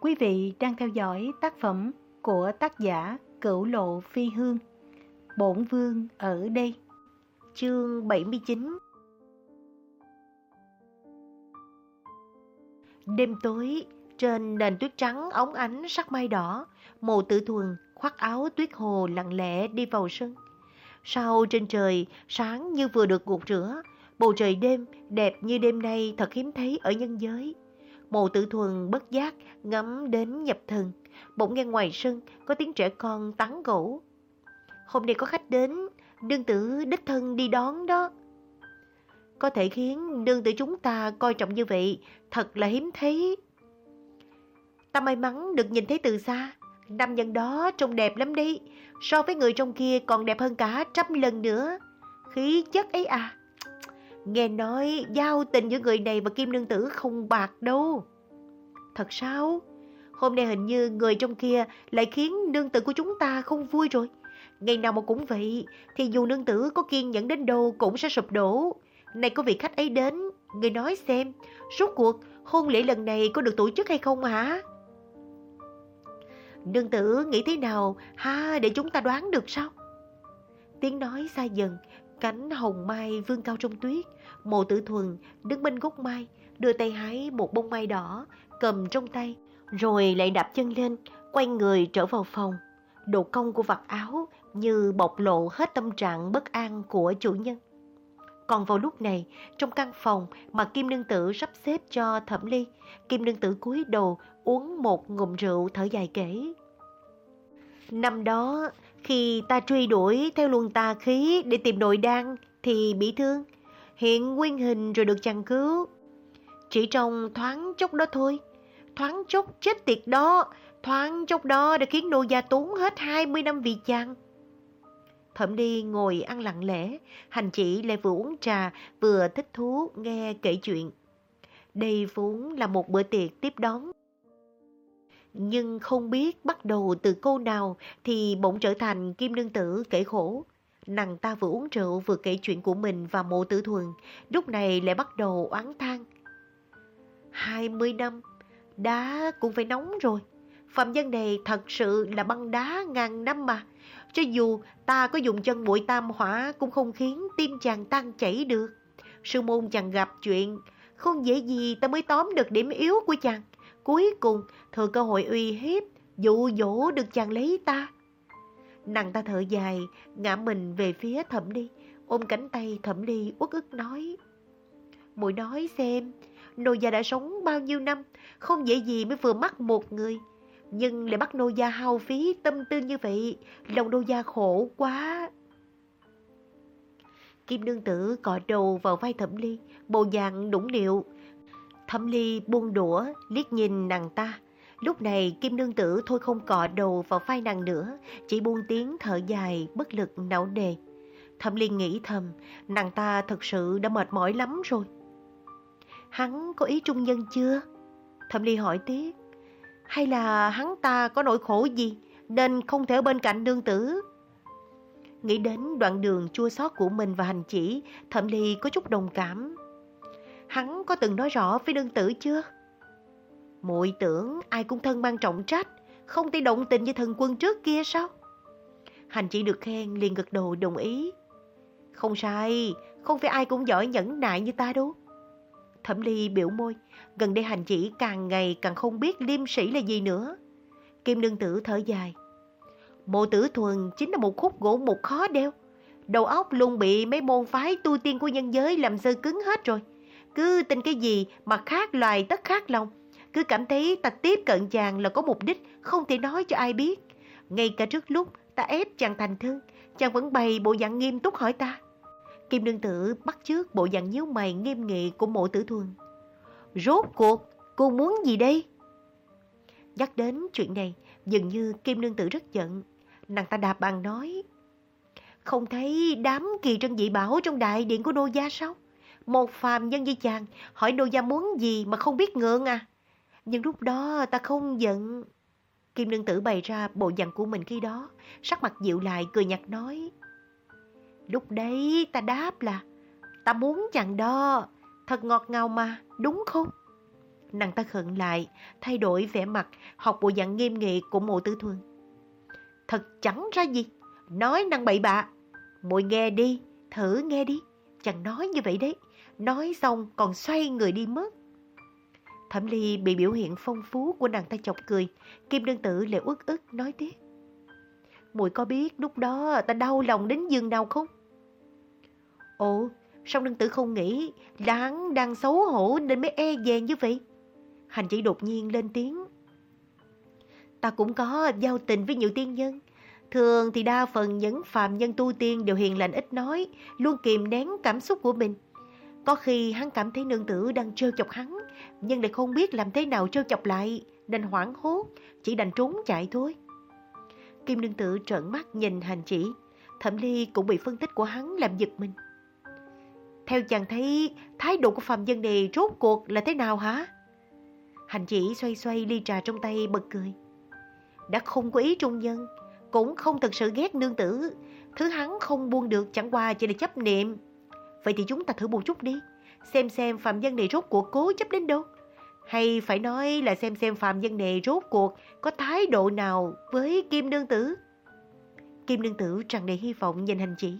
Quý vị đang theo dõi tác phẩm của tác giả Cửu Lộ Phi Hương. Bổn Vương ở đây. Chương 79 Đêm tối, trên nền tuyết trắng óng ánh sắc mai đỏ, mồ tử thuần khoác áo tuyết hồ lặng lẽ đi vào sân. Sao trên trời sáng như vừa được gột rửa, bầu trời đêm đẹp như đêm nay thật hiếm thấy ở nhân giới. Mộ tử thuần bất giác ngắm đến nhập thần, bỗng nghe ngoài sân có tiếng trẻ con tán gỗ. Hôm nay có khách đến, đương tử đích thân đi đón đó. Có thể khiến đương tử chúng ta coi trọng như vậy, thật là hiếm thấy. Ta may mắn được nhìn thấy từ xa, nam nhân đó trông đẹp lắm đi, so với người trong kia còn đẹp hơn cả trăm lần nữa. Khí chất ấy à, Nghe nói giao tình giữa người này và Kim Nương Tử không bạc đâu. Thật sao? Hôm nay hình như người trong kia lại khiến nương tử của chúng ta không vui rồi. Ngày nào mà cũng vậy, thì dù nương tử có kiên nhẫn đến đâu cũng sẽ sụp đổ. Này có vị khách ấy đến, người nói xem, suốt cuộc hôn lễ lần này có được tổ chức hay không hả? Nương tử nghĩ thế nào ha để chúng ta đoán được sao? Tiếng nói xa dần, cánh hồng mai vương cao trong tuyết, Mộ tử thuần đứng bên gốc mai, đưa tay hái một bông mai đỏ, cầm trong tay, rồi lại đạp chân lên, quay người trở vào phòng. Độ cong của vạt áo như bộc lộ hết tâm trạng bất an của chủ nhân. Còn vào lúc này, trong căn phòng mà Kim Nương Tử sắp xếp cho Thẩm Ly, Kim Nương Tử cúi đầu uống một ngụm rượu thở dài kể. Năm đó, khi ta truy đuổi theo luồng tà khí để tìm nội đan thì bị thương hiện nguyên hình rồi được chàng cứu. Chỉ trong thoáng chốc đó thôi, thoáng chốc chết tiệt đó, thoáng chốc đó đã khiến nô gia tốn hết 20 năm vì chàng. Thẩm đi ngồi ăn lặng lẽ, hành chỉ lại vừa uống trà, vừa thích thú nghe kể chuyện. Đây vốn là một bữa tiệc tiếp đón. Nhưng không biết bắt đầu từ cô nào thì bỗng trở thành kim nương tử kể khổ. Nàng ta vừa uống rượu vừa kể chuyện của mình và mộ tử thuần, lúc này lại bắt đầu oán than. Hai mươi năm, đá cũng phải nóng rồi. Phạm nhân này thật sự là băng đá ngàn năm mà. Cho dù ta có dùng chân bụi tam hỏa cũng không khiến tim chàng tan chảy được. Sư môn chàng gặp chuyện, không dễ gì ta mới tóm được điểm yếu của chàng. Cuối cùng thừa cơ hội uy hiếp, dụ dỗ được chàng lấy ta. Nàng ta thở dài, ngã mình về phía thẩm ly, ôm cánh tay thẩm ly uất ức nói. Mùi nói xem, nô gia đã sống bao nhiêu năm, không dễ gì mới vừa mắc một người. Nhưng lại bắt nô gia hao phí tâm tư như vậy, lòng nô gia khổ quá. Kim nương tử cọ đầu vào vai thẩm ly, bồ dạng đũng điệu. Thẩm ly buông đũa, liếc nhìn nàng ta, Lúc này Kim Nương Tử thôi không cọ đầu vào vai nàng nữa, chỉ buông tiếng thở dài, bất lực não nề. Thẩm Ly nghĩ thầm, nàng ta thật sự đã mệt mỏi lắm rồi. Hắn có ý trung nhân chưa? Thẩm Ly hỏi tiếp. Hay là hắn ta có nỗi khổ gì nên không thể ở bên cạnh nương tử? Nghĩ đến đoạn đường chua xót của mình và hành chỉ, Thẩm Ly có chút đồng cảm. Hắn có từng nói rõ với đương tử chưa? muội tưởng ai cũng thân mang trọng trách, không thể động tình như thần quân trước kia sao? Hành chỉ được khen liền gật đầu đồng ý. Không sai, không phải ai cũng giỏi nhẫn nại như ta đâu. Thẩm Ly biểu môi, gần đây hành chỉ càng ngày càng không biết liêm sĩ là gì nữa. Kim nương tử thở dài. Mộ tử thuần chính là một khúc gỗ mục khó đeo. Đầu óc luôn bị mấy môn phái tu tiên của nhân giới làm sơ cứng hết rồi. Cứ tin cái gì mà khác loài tất khác lòng cứ cảm thấy ta tiếp cận chàng là có mục đích, không thể nói cho ai biết. Ngay cả trước lúc ta ép chàng thành thân, chàng vẫn bày bộ dạng nghiêm túc hỏi ta. Kim nương tử bắt trước bộ dạng nhíu mày nghiêm nghị của mộ tử thuần. Rốt cuộc, cô muốn gì đây? Nhắc đến chuyện này, dường như Kim nương tử rất giận. Nàng ta đạp bàn nói. Không thấy đám kỳ trân dị bảo trong đại điện của đô gia sao? Một phàm nhân như chàng hỏi đô gia muốn gì mà không biết ngượng à? Nhưng lúc đó ta không giận. Kim nương tử bày ra bộ dạng của mình khi đó, sắc mặt dịu lại cười nhạt nói. Lúc đấy ta đáp là, ta muốn chàng đó, thật ngọt ngào mà, đúng không? nàng ta khẩn lại, thay đổi vẻ mặt, học bộ dạng nghiêm nghị của mộ tử thuần. Thật chẳng ra gì, nói năng bậy bạ. Muội nghe đi, thử nghe đi, chàng nói như vậy đấy. Nói xong còn xoay người đi mất. Thẩm Ly bị biểu hiện phong phú của nàng ta chọc cười, Kim Đương Tử lại uất ức nói tiếp. mùi có biết lúc đó ta đau lòng đến giường nào không? Ồ, sao Đương Tử không nghĩ là hắn đang xấu hổ nên mới e dè như vậy? Hành chỉ đột nhiên lên tiếng. Ta cũng có giao tình với nhiều tiên nhân. Thường thì đa phần những phàm nhân tu tiên đều hiền lành ít nói, luôn kìm nén cảm xúc của mình. Có khi hắn cảm thấy nương tử đang trêu chọc hắn, nhưng lại không biết làm thế nào trêu chọc lại, nên hoảng hốt, chỉ đành trốn chạy thôi. Kim nương tử trợn mắt nhìn hành chỉ, thẩm ly cũng bị phân tích của hắn làm giật mình. Theo chàng thấy thái độ của phàm dân này rốt cuộc là thế nào hả? Hành chỉ xoay xoay ly trà trong tay bật cười. Đã không có ý trung nhân, cũng không thật sự ghét nương tử. Thứ hắn không buông được chẳng qua chỉ là chấp niệm. Vậy thì chúng ta thử một chút đi. Xem xem phạm nhân này rốt cuộc cố chấp đến đâu. Hay phải nói là xem xem phạm nhân này rốt cuộc có thái độ nào với Kim Nương Tử. Kim Nương Tử tràn đầy hy vọng nhìn hành chỉ.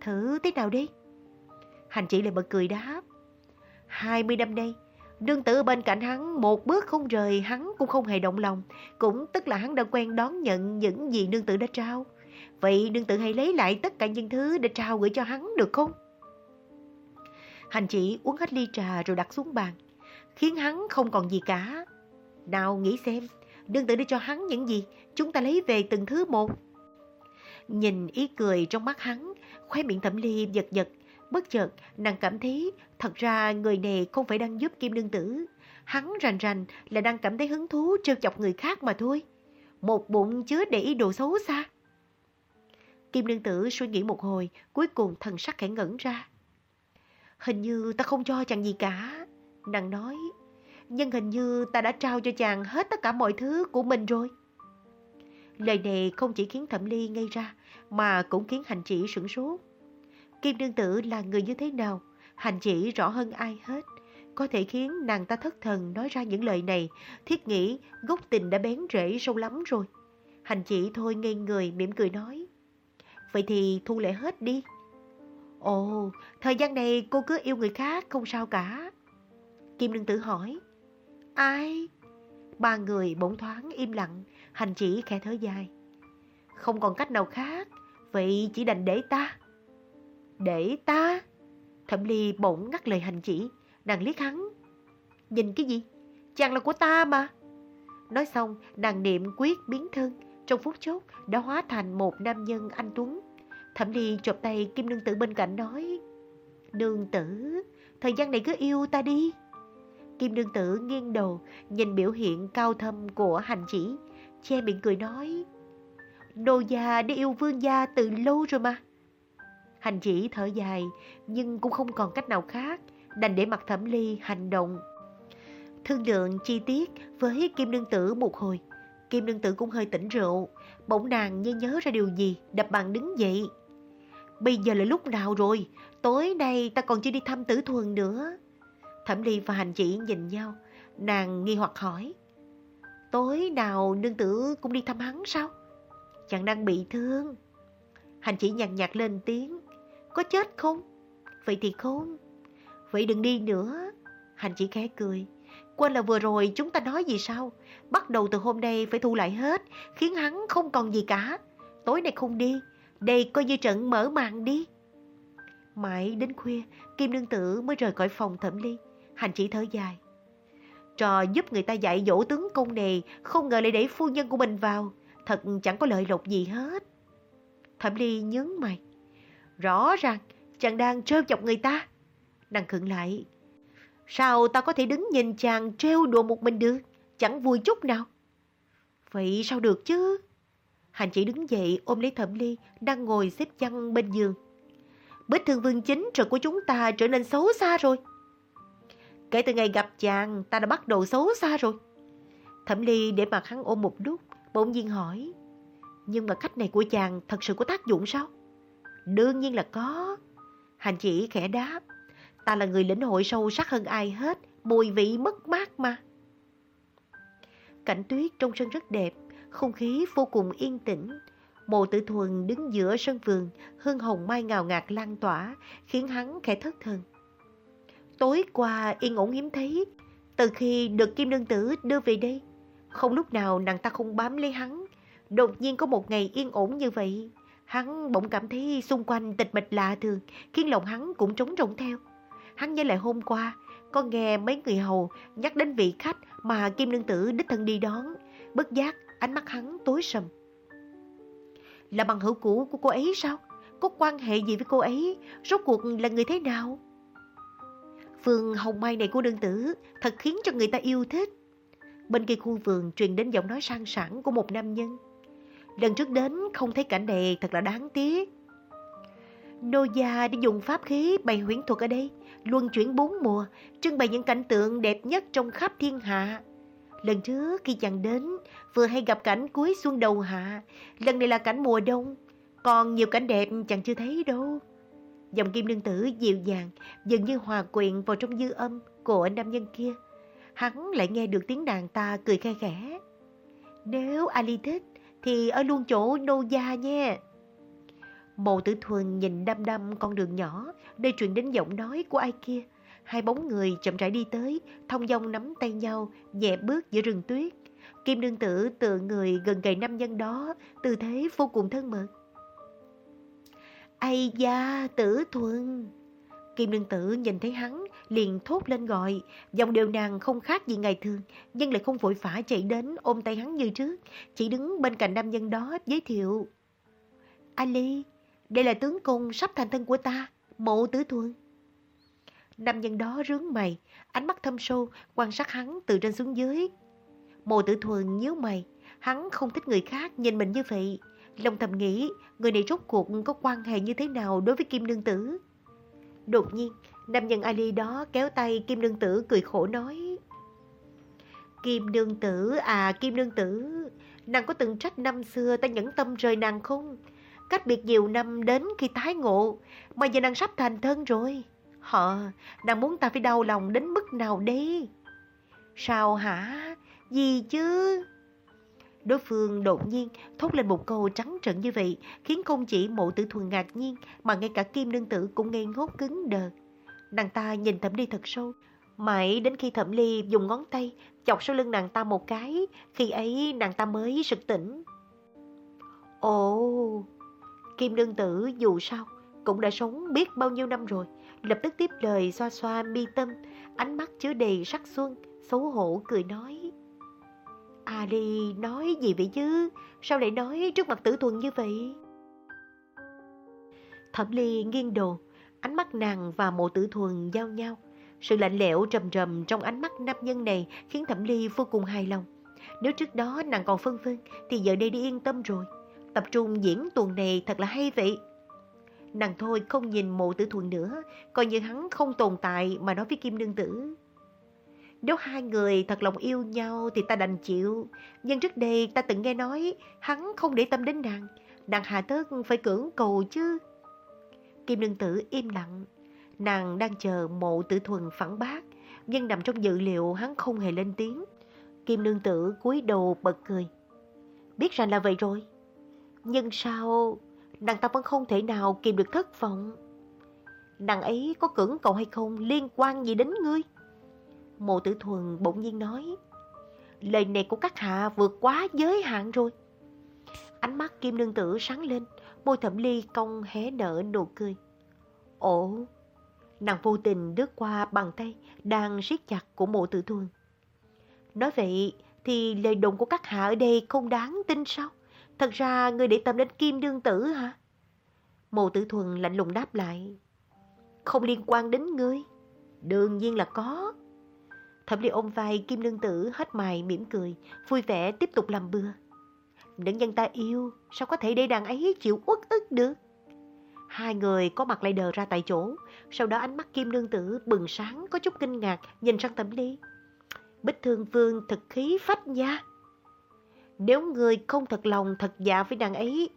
Thử thế nào đi? Hành chỉ lại bật cười đáp. 20 năm nay, Nương tử bên cạnh hắn một bước không rời hắn cũng không hề động lòng. Cũng tức là hắn đã quen đón nhận những gì nương tử đã trao. Vậy nương tử hãy lấy lại tất cả những thứ để trao gửi cho hắn được không? Hành chỉ uống hết ly trà rồi đặt xuống bàn. Khiến hắn không còn gì cả. Nào nghĩ xem, đương tử đi cho hắn những gì, chúng ta lấy về từng thứ một. Nhìn ý cười trong mắt hắn, khoe miệng thẩm ly giật giật, Bất chợt, nàng cảm thấy thật ra người này không phải đang giúp Kim Nương Tử. Hắn rành rành là đang cảm thấy hứng thú trêu chọc người khác mà thôi. Một bụng chứa để ý đồ xấu xa. Kim Nương Tử suy nghĩ một hồi, cuối cùng thần sắc khẽ ngẩn ra. Hình như ta không cho chàng gì cả. Nàng nói, nhưng hình như ta đã trao cho chàng hết tất cả mọi thứ của mình rồi. Lời này không chỉ khiến Thẩm Ly ngây ra, mà cũng khiến hành chỉ sửng sốt. Kim đương Tử là người như thế nào, hành chỉ rõ hơn ai hết. Có thể khiến nàng ta thất thần nói ra những lời này, thiết nghĩ gốc tình đã bén rễ sâu lắm rồi. Hành chỉ thôi ngây người mỉm cười nói. Vậy thì thu lệ hết đi. Ồ, thời gian này cô cứ yêu người khác không sao cả. Kim Nương Tử hỏi. Ai? Ba người bỗng thoáng im lặng, hành chỉ khẽ thở dài. Không còn cách nào khác, vậy chỉ đành để ta. Để ta... Thẩm Ly bỗng ngắt lời hành chỉ, nàng liếc hắn. Nhìn cái gì? Chàng là của ta mà. Nói xong, nàng niệm quyết biến thân, trong phút chốc đã hóa thành một nam nhân anh Tuấn. Thẩm Ly chộp tay Kim Nương Tử bên cạnh nói, Nương Tử, thời gian này cứ yêu ta đi. Kim Nương Tử nghiêng đầu, nhìn biểu hiện cao thâm của hành chỉ, che miệng cười nói, Nô gia đã yêu vương gia từ lâu rồi mà. Hành chỉ thở dài, nhưng cũng không còn cách nào khác, đành để mặt thẩm ly hành động. Thương lượng chi tiết với Kim Nương Tử một hồi. Kim Nương Tử cũng hơi tỉnh rượu, bỗng nàng như nhớ ra điều gì, đập bàn đứng dậy. Bây giờ là lúc nào rồi? Tối nay ta còn chưa đi thăm tử thuần nữa. Thẩm ly và hành chỉ nhìn nhau, nàng nghi hoặc hỏi. Tối nào nương tử cũng đi thăm hắn sao? Chàng đang bị thương. Hành chỉ nhàn nhạt lên tiếng. Có chết không? Vậy thì không. Vậy đừng đi nữa. Hành chỉ khẽ cười. Quên là vừa rồi chúng ta nói gì sao? Bắt đầu từ hôm nay phải thu lại hết, khiến hắn không còn gì cả. Tối nay không đi, đây coi như trận mở màn đi. Mãi đến khuya, Kim Nương Tử mới rời khỏi phòng thẩm ly. Hành chỉ thở dài. Trò giúp người ta dạy dỗ tướng công này, không ngờ lại đẩy phu nhân của mình vào. Thật chẳng có lợi lộc gì hết. Thẩm ly nhướng mày. Rõ ràng, chàng đang trêu chọc người ta. Nàng khựng lại. Sao ta có thể đứng nhìn chàng trêu đùa một mình được? Chẳng vui chút nào. Vậy sao được chứ? Hành chỉ đứng dậy ôm lấy thẩm ly, đang ngồi xếp chăn bên giường. Bích thương vương chính rồi của chúng ta trở nên xấu xa rồi. Kể từ ngày gặp chàng, ta đã bắt đầu xấu xa rồi. Thẩm ly để mặt hắn ôm một lúc, bỗng nhiên hỏi. Nhưng mà cách này của chàng thật sự có tác dụng sao? Đương nhiên là có. Hành chỉ khẽ đáp. Ta là người lĩnh hội sâu sắc hơn ai hết mùi vị mất mát mà. Cảnh tuyết trong sân rất đẹp, không khí vô cùng yên tĩnh. Mộ tử thuần đứng giữa sân vườn, hương hồng mai ngào ngạt lan tỏa, khiến hắn khẽ thất thần. Tối qua yên ổn hiếm thấy, từ khi được Kim Nương Tử đưa về đây, không lúc nào nàng ta không bám lấy hắn. Đột nhiên có một ngày yên ổn như vậy, hắn bỗng cảm thấy xung quanh tịch mịch lạ thường, khiến lòng hắn cũng trống rỗng theo. Hắn nhớ lại hôm qua, có nghe mấy người hầu nhắc đến vị khách mà Kim Nương Tử đích thân đi đón. Bất giác, ánh mắt hắn tối sầm. Là bằng hữu cũ của cô ấy sao? Có quan hệ gì với cô ấy? Rốt cuộc là người thế nào? Phương hồng mai này của đương tử thật khiến cho người ta yêu thích. Bên kia khu vườn truyền đến giọng nói sang sảng của một nam nhân. Lần trước đến không thấy cảnh này thật là đáng tiếc. Nô gia đã dùng pháp khí bày huyễn thuật ở đây, luân chuyển bốn mùa, trưng bày những cảnh tượng đẹp nhất trong khắp thiên hạ. Lần trước khi chàng đến, vừa hay gặp cảnh cuối xuân đầu hạ, lần này là cảnh mùa đông, còn nhiều cảnh đẹp chàng chưa thấy đâu. Dòng kim nương tử dịu dàng, dường như hòa quyện vào trong dư âm của nam nhân kia. Hắn lại nghe được tiếng nàng ta cười khe khẽ. Nếu Ali thích, thì ở luôn chỗ nô gia nha. Mộ tử thuần nhìn đăm đăm con đường nhỏ, nơi truyền đến giọng nói của ai kia. Hai bóng người chậm rãi đi tới, thông dong nắm tay nhau, nhẹ bước giữa rừng tuyết. Kim nương tử tựa người gần gầy năm nhân đó, tư thế vô cùng thân mật. Ây da, tử thuần! Kim nương tử nhìn thấy hắn, liền thốt lên gọi. Dòng đều nàng không khác gì ngày thường, nhưng lại không vội vã chạy đến ôm tay hắn như trước. Chỉ đứng bên cạnh nam nhân đó giới thiệu. Ali, đây là tướng công sắp thành thân của ta, mộ tử thuần. Nam nhân đó rướng mày, ánh mắt thâm sâu, quan sát hắn từ trên xuống dưới. Mộ tử thuần nhíu mày, hắn không thích người khác nhìn mình như vậy. Lòng thầm nghĩ, người này rốt cuộc có quan hệ như thế nào đối với Kim Nương Tử. Đột nhiên, nam nhân Ali đó kéo tay Kim Nương Tử cười khổ nói. Kim Nương Tử à Kim Nương Tử, nàng có từng trách năm xưa ta nhẫn tâm rời nàng không? Cách biệt nhiều năm đến khi tái ngộ, mà giờ nàng sắp thành thân rồi. Họ, nàng muốn ta phải đau lòng đến mức nào đây? Sao hả? Gì chứ? Đối phương đột nhiên thốt lên một câu trắng trợn như vậy, khiến không chỉ mộ tử thuần ngạc nhiên, mà ngay cả kim nương tử cũng ngây ngốc cứng đờ. Nàng ta nhìn thẩm ly thật sâu, mãi đến khi thẩm ly dùng ngón tay chọc sau lưng nàng ta một cái, khi ấy nàng ta mới sực tỉnh. Ồ, kim nương tử dù sao cũng đã sống biết bao nhiêu năm rồi, lập tức tiếp lời xoa xoa mi tâm, ánh mắt chứa đầy sắc xuân, xấu hổ cười nói. ali đi, nói gì vậy chứ? Sao lại nói trước mặt tử thuần như vậy? Thẩm ly nghiêng đồ, ánh mắt nàng và mộ tử thuần giao nhau. Sự lạnh lẽo trầm trầm trong ánh mắt nam nhân này khiến Thẩm ly vô cùng hài lòng. Nếu trước đó nàng còn phân vân thì giờ đây đi yên tâm rồi. Tập trung diễn tuần này thật là hay vậy. Nàng thôi không nhìn mộ tử thuần nữa, coi như hắn không tồn tại mà nói với Kim Nương Tử. Nếu hai người thật lòng yêu nhau thì ta đành chịu. Nhưng trước đây ta từng nghe nói hắn không để tâm đến nàng. Nàng hà tớt phải cưỡng cầu chứ. Kim Nương Tử im lặng. Nàng đang chờ mộ tử thuần phản bác. Nhưng nằm trong dự liệu hắn không hề lên tiếng. Kim Nương Tử cúi đầu bật cười. Biết rằng là vậy rồi. Nhưng sao nàng ta vẫn không thể nào kìm được thất vọng. Nàng ấy có cưỡng cầu hay không liên quan gì đến ngươi? Mộ tử thuần bỗng nhiên nói. Lời này của các hạ vượt quá giới hạn rồi. Ánh mắt kim nương tử sáng lên, môi thẩm ly cong hé nở nụ cười. Ồ, nàng vô tình đứt qua bàn tay đang siết chặt của mộ tử thuần. Nói vậy thì lời đồn của các hạ ở đây không đáng tin sao? Thật ra người để tâm đến kim đương tử hả? Mộ tử thuần lạnh lùng đáp lại. Không liên quan đến ngươi. Đương nhiên là có. Thẩm Ly ôm vai Kim đương Tử hết mày mỉm cười, vui vẻ tiếp tục làm bừa. Nữ nhân ta yêu, sao có thể để đàn ấy chịu uất ức được? Hai người có mặt lại đờ ra tại chỗ, sau đó ánh mắt Kim Nương Tử bừng sáng có chút kinh ngạc nhìn sang Thẩm Ly. Bích Thương Vương thực khí phách nha. Nếu người không thật lòng thật dạ với nàng ấy,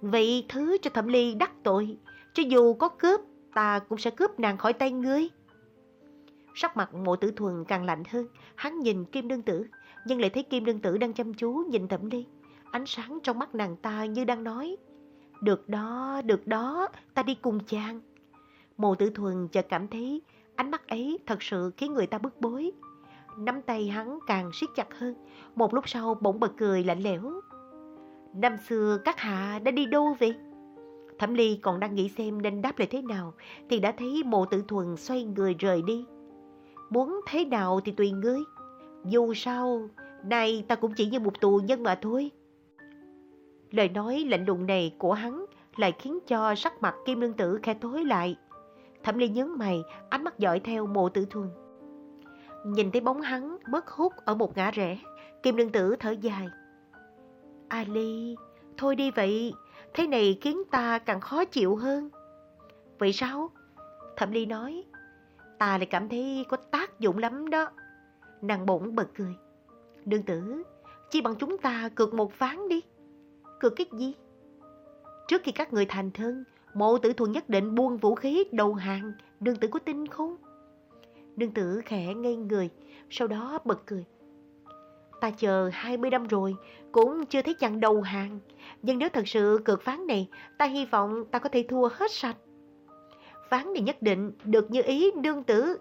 vậy thứ cho Thẩm Ly đắc tội, cho dù có cướp, ta cũng sẽ cướp nàng khỏi tay ngươi. Sắc mặt mộ tử thuần càng lạnh hơn, hắn nhìn kim đương tử, nhưng lại thấy kim đương tử đang chăm chú nhìn thẩm ly. Ánh sáng trong mắt nàng ta như đang nói, được đó, được đó, ta đi cùng chàng. Mộ tử thuần chợt cảm thấy ánh mắt ấy thật sự khiến người ta bức bối. Nắm tay hắn càng siết chặt hơn, một lúc sau bỗng bật cười lạnh lẽo. Năm xưa các hạ đã đi đâu vậy? Thẩm Ly còn đang nghĩ xem nên đáp lại thế nào thì đã thấy mộ tử thuần xoay người rời đi. Muốn thế nào thì tùy ngươi. Dù sao, nay ta cũng chỉ như một tù nhân mà thôi. Lời nói lạnh lùng này của hắn lại khiến cho sắc mặt kim lương tử khe tối lại. Thẩm Ly nhớ mày, ánh mắt dõi theo mộ tử thuần. Nhìn thấy bóng hắn mất hút ở một ngã rẽ, kim Nương tử thở dài. Ali, thôi đi vậy, thế này khiến ta càng khó chịu hơn. Vậy sao? Thẩm Ly nói, ta lại cảm thấy có tác dụng lắm đó. Nàng bỗng bật cười. Đương tử, chi bằng chúng ta cược một ván đi. Cược cái gì? Trước khi các người thành thân, mộ tử thuần nhất định buông vũ khí đầu hàng. Đương tử có tin không? Đương tử khẽ ngây người, sau đó bật cười. Ta chờ 20 năm rồi, cũng chưa thấy chàng đầu hàng. Nhưng nếu thật sự cược phán này, ta hy vọng ta có thể thua hết sạch. Phán này nhất định được như ý đương tử.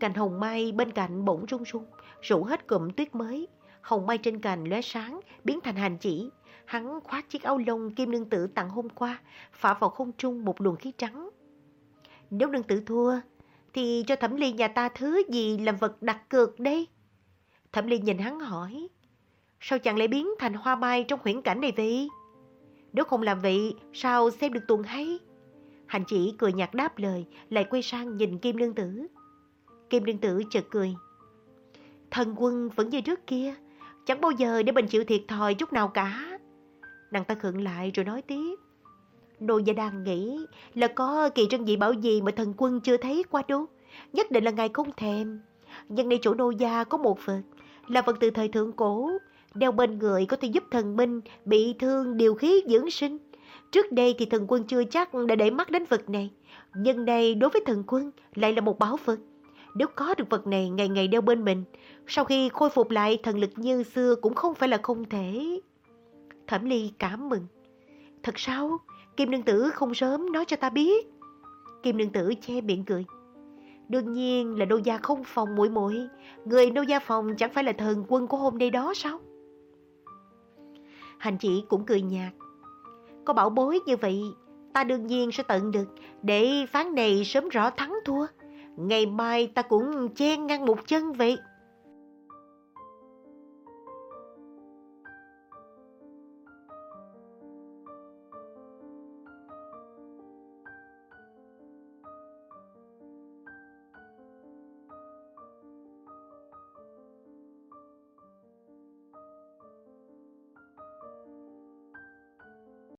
Cành hồng mai bên cạnh bỗng rung rung, rủ hết cụm tuyết mới. Hồng mai trên cành lóe sáng, biến thành hành chỉ. Hắn khoác chiếc áo lông kim nương tử tặng hôm qua, phả vào không trung một luồng khí trắng. Nếu nương tử thua, thì cho thẩm ly nhà ta thứ gì làm vật đặt cược đây? Thẩm ly nhìn hắn hỏi, sao chẳng lại biến thành hoa mai trong huyễn cảnh này vậy? Nếu không làm vậy, sao xem được tuần hay? Hành chỉ cười nhạt đáp lời, lại quay sang nhìn Kim Lương Tử. Kim Lương Tử chợt cười. Thần quân vẫn như trước kia, chẳng bao giờ để mình chịu thiệt thòi chút nào cả. Nàng ta khựng lại rồi nói tiếp. Nô gia đang nghĩ là có kỳ trân dị bảo gì mà thần quân chưa thấy qua đâu. Nhất định là ngài không thèm. nhưng đây chỗ nô gia có một vật, là vật từ thời thượng cổ. Đeo bên người có thể giúp thần minh bị thương điều khí dưỡng sinh. Trước đây thì thần quân chưa chắc đã để mắt đến vật này. Nhưng đây đối với thần quân lại là một bảo vật. Nếu có được vật này ngày ngày đeo bên mình, sau khi khôi phục lại thần lực như xưa cũng không phải là không thể. Thẩm Ly cảm mừng. Thật sao? Kim Nương Tử không sớm nói cho ta biết. Kim Nương Tử che miệng cười. Đương nhiên là nô gia không phòng muội muội, người nô gia phòng chẳng phải là thần quân của hôm nay đó sao? Hành chỉ cũng cười nhạt. Có bảo bối như vậy, ta đương nhiên sẽ tận được để phán này sớm rõ thắng thua. Ngày mai ta cũng chen ngang một chân vậy.